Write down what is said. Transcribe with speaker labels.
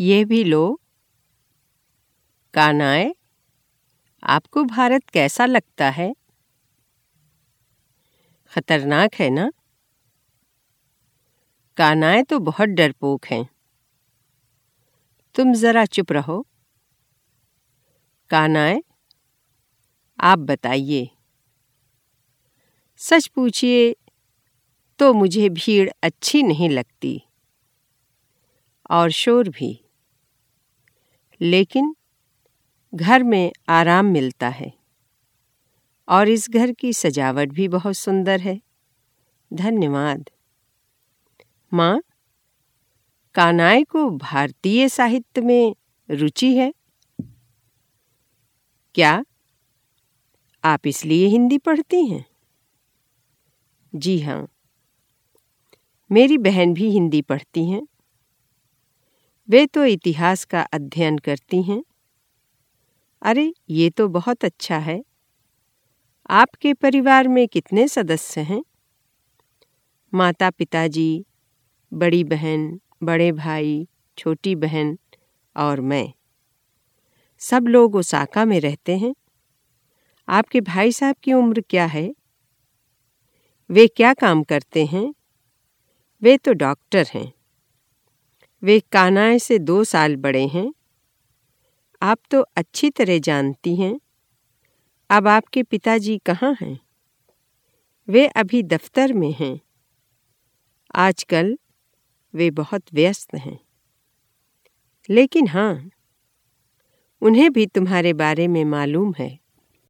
Speaker 1: ये भी लो। कानाए आपको भारत कैसा लगता है? खतरनाक है ना? कानाए तो बहुत डरपोक हैं। तुम जरा चुप रहो। कानाए आप बताइए। सच पूछिए तो मुझे भीड़ अच्छी नहीं लगती। और शोर भी। लेकिन घर में आराम मिलता है। और इस घर की सजावट भी बहुत सुंदर है। धन्यवाद। माँ कानाई को भारतीय साहित्य में रुचि है? क्या आप इसलिए हिंदी पढ़ती हैं? जी हाँ। मेरी बहन भी हिंदी पढ़ती हैं। वे तो इतिहास का अध्ययन करती हैं। अरे, ये तो बहुत अच्छा है। आपके परिवार में कितने सदस्य हैं? माता पिताजी बड़ी बहन, बड़े भाई, छोटी बहन और मैं। सब लोग ओसाका में रहते हैं। आपके भाई साहब की उम्र क्या है? वे क्या काम करते हैं? वे तो डॉक्टर हैं। वे कानाए से दो साल बड़े हैं। आप तो अच्छी तरह जानती हैं। अब आपके पिताजी कहाँ हैं? वे अभी दफ्तर में हैं। आजकल वे बहुत व्यस्त हैं। लेकिन हाँ उन्हें भी तुम्हारे बारे में मालूम है।